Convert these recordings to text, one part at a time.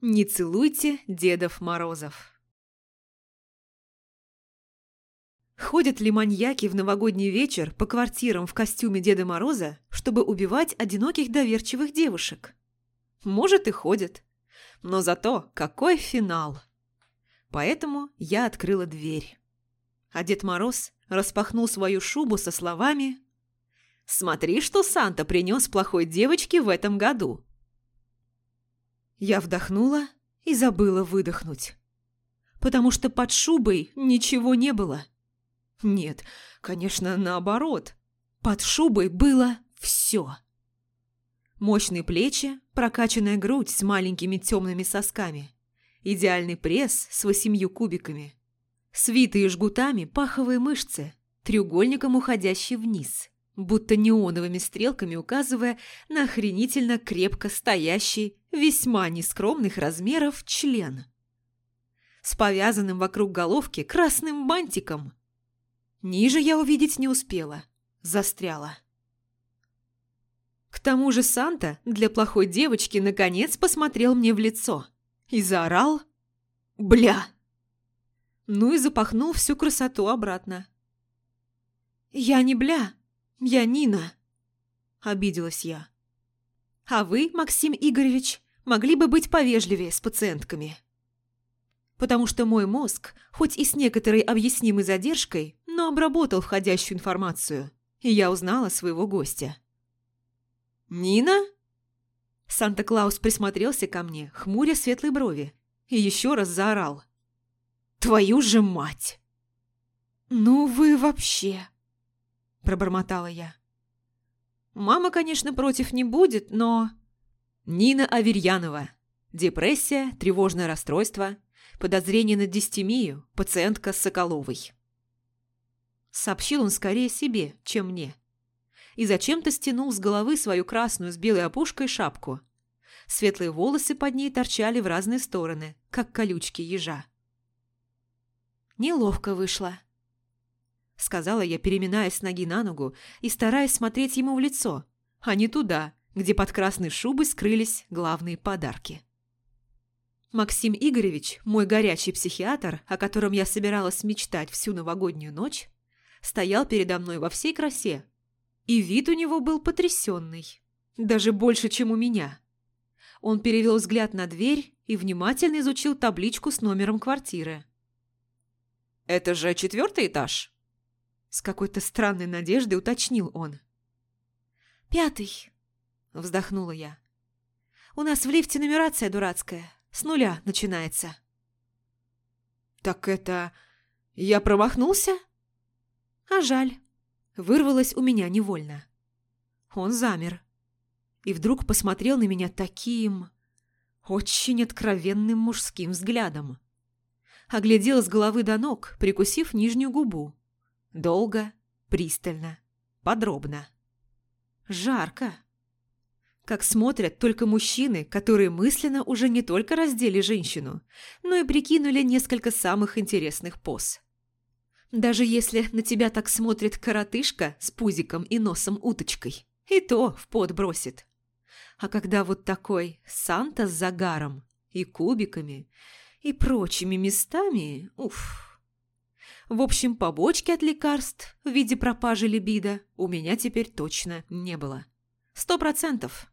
Не целуйте Дедов Морозов. Ходят ли маньяки в новогодний вечер по квартирам в костюме Деда Мороза, чтобы убивать одиноких доверчивых девушек? Может и ходят. Но зато какой финал! Поэтому я открыла дверь. А Дед Мороз распахнул свою шубу со словами «Смотри, что Санта принес плохой девочке в этом году». Я вдохнула и забыла выдохнуть. Потому что под шубой ничего не было. Нет, конечно, наоборот. Под шубой было все. Мощные плечи, прокачанная грудь с маленькими темными сосками, идеальный пресс с восемью кубиками, свитые жгутами паховые мышцы, треугольником уходящий вниз, будто неоновыми стрелками указывая на охренительно крепко стоящий, весьма нескромных размеров член. С повязанным вокруг головки красным бантиком – Ниже я увидеть не успела. Застряла. К тому же Санта для плохой девочки наконец посмотрел мне в лицо и заорал «Бля!». Ну и запахнул всю красоту обратно. «Я не бля, я Нина», – обиделась я. «А вы, Максим Игоревич, могли бы быть повежливее с пациентками» потому что мой мозг, хоть и с некоторой объяснимой задержкой, но обработал входящую информацию, и я узнала своего гостя. «Нина?» Санта-Клаус присмотрелся ко мне, хмуря светлые брови, и еще раз заорал. «Твою же мать!» «Ну вы вообще!» – пробормотала я. «Мама, конечно, против не будет, но...» Нина Аверьянова. Депрессия, тревожное расстройство, подозрение на дистемию, пациентка с Соколовой. Сообщил он скорее себе, чем мне. И зачем-то стянул с головы свою красную с белой опушкой шапку. Светлые волосы под ней торчали в разные стороны, как колючки ежа. «Неловко вышло», — сказала я, переминаясь с ноги на ногу и стараясь смотреть ему в лицо, а не туда, где под красной шубой скрылись главные подарки. Максим Игоревич, мой горячий психиатр, о котором я собиралась мечтать всю новогоднюю ночь, стоял передо мной во всей красе. И вид у него был потрясенный. Даже больше, чем у меня. Он перевел взгляд на дверь и внимательно изучил табличку с номером квартиры. «Это же четвертый этаж?» С какой-то странной надеждой уточнил он. «Пятый», – вздохнула я. «У нас в лифте нумерация дурацкая, с нуля начинается». «Так это... я промахнулся?» А жаль. Вырвалось у меня невольно. Он замер. И вдруг посмотрел на меня таким... очень откровенным мужским взглядом. Оглядел с головы до ног, прикусив нижнюю губу. Долго, пристально, подробно. Жарко. Как смотрят только мужчины, которые мысленно уже не только раздели женщину, но и прикинули несколько самых интересных поз. Даже если на тебя так смотрит коротышка с пузиком и носом уточкой, и то в пот бросит. А когда вот такой Санта с загаром и кубиками и прочими местами, уф. В общем, побочки от лекарств в виде пропажи либидо у меня теперь точно не было. Сто процентов.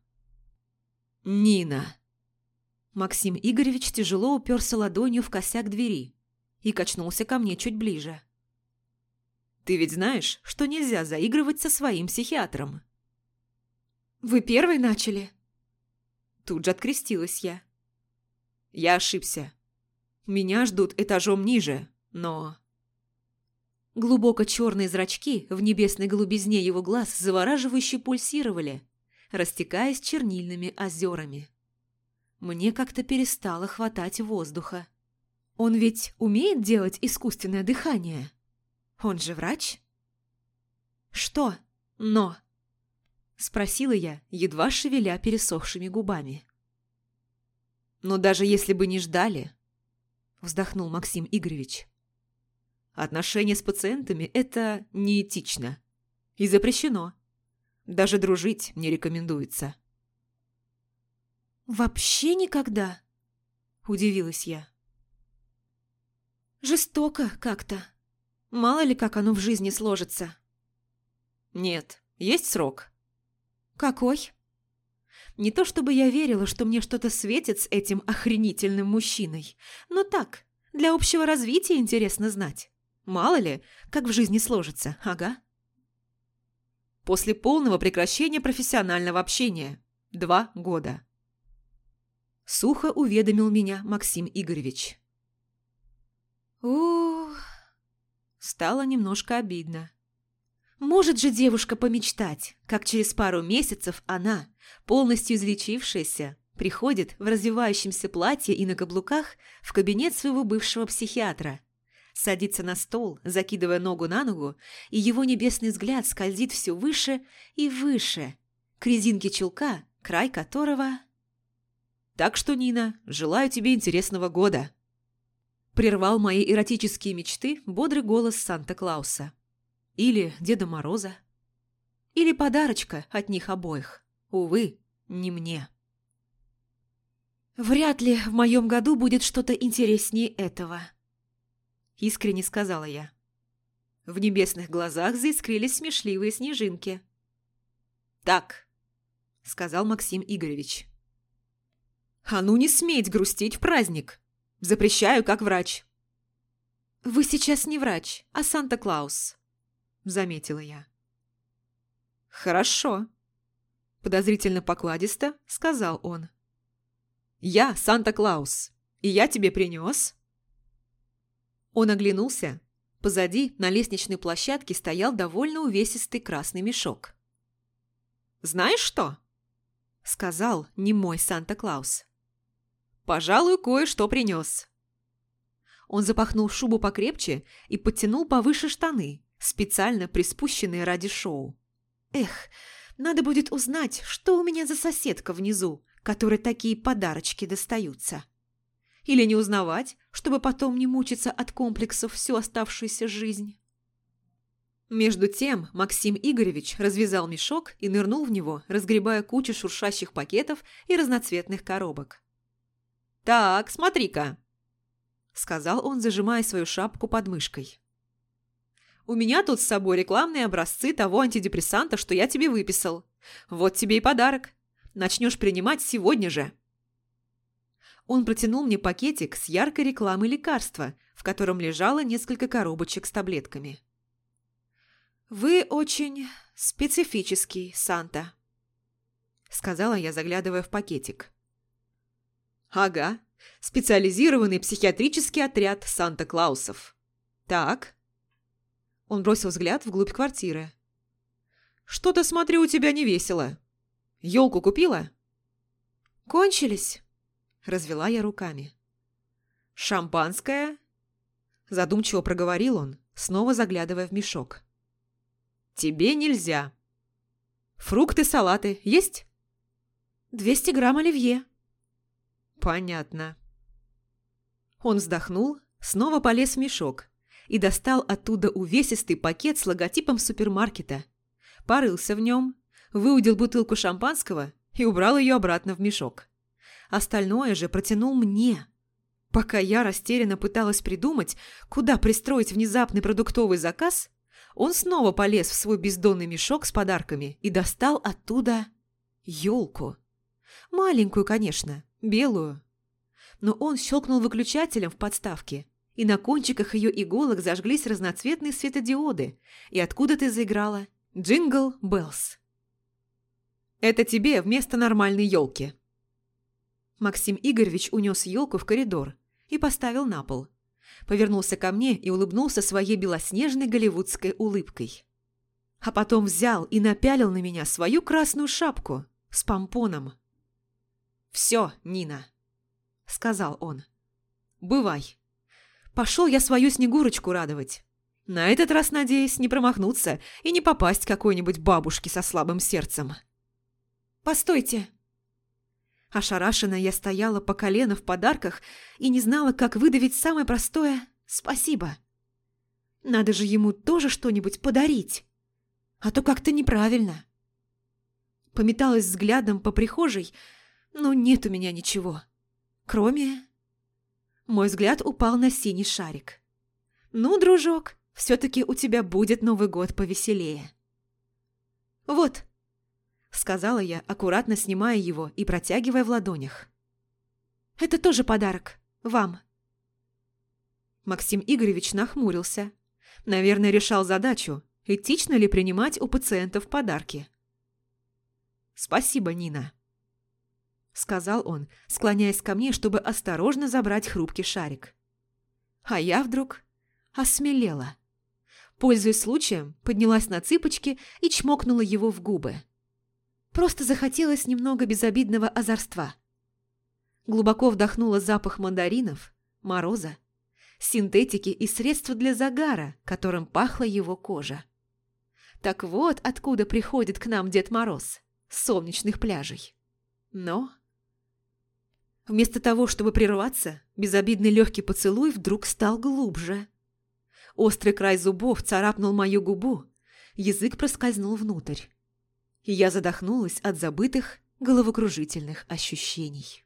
Нина. Максим Игоревич тяжело уперся ладонью в косяк двери и качнулся ко мне чуть ближе. Ты ведь знаешь, что нельзя заигрывать со своим психиатром. Вы первый начали? Тут же открестилась я. Я ошибся. Меня ждут этажом ниже, но... Глубоко черные зрачки в небесной голубизне его глаз завораживающе пульсировали, растекаясь чернильными озерами. Мне как-то перестало хватать воздуха. Он ведь умеет делать искусственное дыхание? Он же врач? Что «но»? Спросила я, едва шевеля пересохшими губами. Но даже если бы не ждали, вздохнул Максим Игоревич. Отношения с пациентами – это неэтично и запрещено. Даже дружить не рекомендуется. «Вообще никогда?» – удивилась я. «Жестоко как-то. Мало ли, как оно в жизни сложится». «Нет, есть срок». «Какой?» Не то чтобы я верила, что мне что-то светит с этим охренительным мужчиной, но так, для общего развития интересно знать. Мало ли, как в жизни сложится, ага. После полного прекращения профессионального общения. Два года. Сухо уведомил меня Максим Игоревич. Ух, стало немножко обидно. Может же девушка помечтать, как через пару месяцев она, полностью излечившаяся, приходит в развивающемся платье и на каблуках в кабинет своего бывшего психиатра. Садится на стол, закидывая ногу на ногу, и его небесный взгляд скользит все выше и выше, к резинке чулка, край которого... «Так что, Нина, желаю тебе интересного года!» Прервал мои эротические мечты бодрый голос Санта-Клауса. Или Деда Мороза. Или подарочка от них обоих. Увы, не мне. «Вряд ли в моем году будет что-то интереснее этого», – искренне сказала я. В небесных глазах заискрились смешливые снежинки. «Так», – сказал Максим Игоревич. «А ну не сметь грустить в праздник! Запрещаю, как врач!» «Вы сейчас не врач, а Санта-Клаус», заметила я. «Хорошо», – подозрительно покладисто сказал он. «Я Санта-Клаус, и я тебе принес». Он оглянулся. Позади на лестничной площадке стоял довольно увесистый красный мешок. «Знаешь что?» – сказал не мой Санта-Клаус. «Пожалуй, кое-что принес». Он запахнул шубу покрепче и подтянул повыше штаны, специально приспущенные ради шоу. Эх, надо будет узнать, что у меня за соседка внизу, которой такие подарочки достаются. Или не узнавать, чтобы потом не мучиться от комплексов всю оставшуюся жизнь. Между тем Максим Игоревич развязал мешок и нырнул в него, разгребая кучу шуршащих пакетов и разноцветных коробок. «Так, смотри-ка», – сказал он, зажимая свою шапку под мышкой. У меня тут с собой рекламные образцы того антидепрессанта, что я тебе выписал. Вот тебе и подарок. Начнешь принимать сегодня же». Он протянул мне пакетик с яркой рекламой лекарства, в котором лежало несколько коробочек с таблетками. «Вы очень специфический, Санта», — сказала я, заглядывая в пакетик. «Ага, специализированный психиатрический отряд Санта-Клаусов. Так, он бросил взгляд вглубь квартиры. «Что-то, смотрю, у тебя не весело. Елку купила?» «Кончились», – развела я руками. «Шампанское?» Задумчиво проговорил он, снова заглядывая в мешок. «Тебе нельзя. Фрукты, салаты есть?» «Двести грамм оливье». «Понятно». Он вздохнул, снова полез в мешок, и достал оттуда увесистый пакет с логотипом супермаркета. Порылся в нем, выудил бутылку шампанского и убрал ее обратно в мешок. Остальное же протянул мне. Пока я растерянно пыталась придумать, куда пристроить внезапный продуктовый заказ, он снова полез в свой бездонный мешок с подарками и достал оттуда елку. Маленькую, конечно, белую. Но он щелкнул выключателем в подставке, и на кончиках ее иголок зажглись разноцветные светодиоды, и откуда-то заиграла «Jingle Bells». «Это тебе вместо нормальной елки». Максим Игоревич унес елку в коридор и поставил на пол. Повернулся ко мне и улыбнулся своей белоснежной голливудской улыбкой. А потом взял и напялил на меня свою красную шапку с помпоном. «Все, Нина», — сказал он. «Бывай». Пошел я свою Снегурочку радовать. На этот раз, надеюсь, не промахнуться и не попасть какой-нибудь бабушке со слабым сердцем. «Постойте!» Ошарашенная я стояла по колено в подарках и не знала, как выдавить самое простое «спасибо». Надо же ему тоже что-нибудь подарить, а то как-то неправильно. Пометалась взглядом по прихожей, но нет у меня ничего, кроме Мой взгляд упал на синий шарик. «Ну, дружок, все-таки у тебя будет Новый год повеселее». «Вот», — сказала я, аккуратно снимая его и протягивая в ладонях. «Это тоже подарок. Вам». Максим Игоревич нахмурился. Наверное, решал задачу, этично ли принимать у пациентов подарки. «Спасибо, Нина», — сказал он, склоняясь ко мне, чтобы осторожно забрать хрупкий шарик. А я вдруг осмелела. Пользуясь случаем, поднялась на цыпочки и чмокнула его в губы. Просто захотелось немного безобидного озорства. Глубоко вдохнула запах мандаринов, мороза синтетики и средства для загара, которым пахла его кожа. Так вот, откуда приходит к нам Дед Мороз, с солнечных пляжей. Но... Вместо того, чтобы прерваться, безобидный легкий поцелуй вдруг стал глубже. Острый край зубов царапнул мою губу, язык проскользнул внутрь. И я задохнулась от забытых головокружительных ощущений.